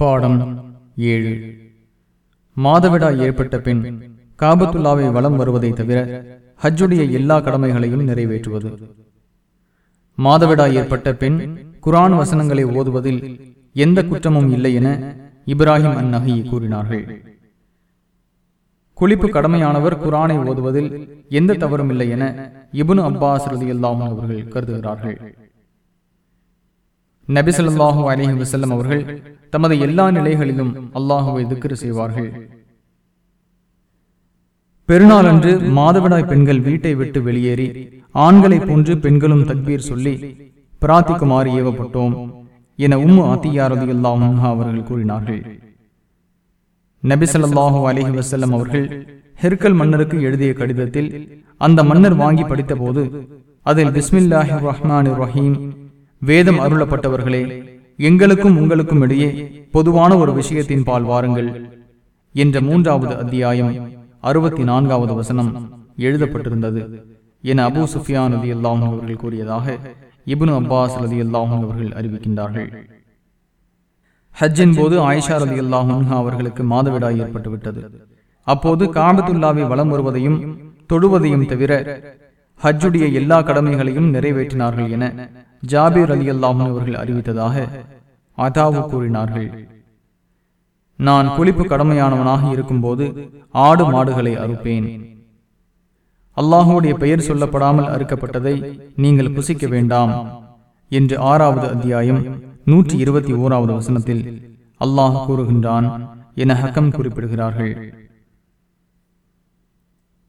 பாடம் ஏழு. மாதவிடா ஏற்பட்ட பின் காபத்துல்லாவை வளம் வருவதை தவிர ஹஜ்ஜுடைய எல்லா கடமைகளையும் நிறைவேற்றுவது. மாதவிடா ஏற்பட்ட பின் குரான் வசனங்களை ஓதுவதில் எந்த குற்றமும் இல்லை என இப்ராஹிம் அந்நகி கூறினார்கள். குளிப்பு கடமையானவர் குரானை ஓதுவதில் எந்த தவறும் இல்லை என இபுனு அப்பாஸ் ரலியல்லாஹு அவர்கள் கருதுகிறார்கள். நபி ஸல்லல்லாஹு அலைஹி வஸல்லம் அவர்கள் தமது எல்லா நிலைகளிலும் அல்லாஹுவை திக்ரு செய்வார்கள். பெருநாளன்று மாதவிடாய் பெண்கள் வீட்டை விட்டு வெளியேறி ஆண்களைப் போன்று பெண்களும் தக்பீர் சொல்லி பிரார்த்திக்குமாறு ஏவப்பட்டோம் என உம்மு அத்தியாரதி அல்லாஹ் அவர்கள் கூறினார்கள். நபி ஸல்லல்லாஹு அலைஹி வஸல்லம் அவர்கள் ஹெர்கல் மன்னருக்கு எழுதிய கடிதத்தில் அந்த மன்னர் வாங்கி படித்தபோது அதில் பிஸ்மில்லாஹி ரஹ்மான் ரஹீம் வேதம் அருளப்பட்டவர்களே எங்களுக்கும் உங்களுக்கும் இடையே பொதுவான ஒரு விஷயத்தின் பால் வாருங்கள் என்ற மூன்றாவது அத்தியாயம் அறுபத்தி நான்காவது வசனம் எழுதப்பட்டிருந்தது என அபு சுஃபியான் ரதி அல்லாஹும் அவர்கள் கூறியதாக இப்னு அப்பாஸ் ரதி அல்லாஹும் அவர்கள் அறிவிக்கின்றார்கள். ஹஜ்ஜின் போது ஆயிஷா ரதி அல்லாஹும் அவர்களுக்கு மாதவிடாய் ஏற்பட்டுவிட்டது. அப்போது காபத்துல்லாவை வலம் வருவதையும் தொழுவதையும் தவிர ஹஜ்ஜுடைய எல்லா கடமைகளையும் நிறைவேற்றினார்கள் என ஜாபீர் அலி அல்லாஹன் அவர்கள் அறிவித்ததாக அதாவு கூறினார்கள். நான் குளிப்பு கடமையானவனாக இருக்கும்போது ஆடு மாடுகளை அறுப்பேன். அல்லாஹுடைய பெயர் சொல்லப்படாமல் அறுக்கப்பட்டதை நீங்கள் புசிக்க வேண்டாம் என்று ஆறாவது அத்தியாயம் நூற்றி இருபத்தி ஓராவது வசனத்தில் அல்லாஹ் கூறுகின்றான் என ஹக்கம் குறிப்பிடுகிறார்கள்.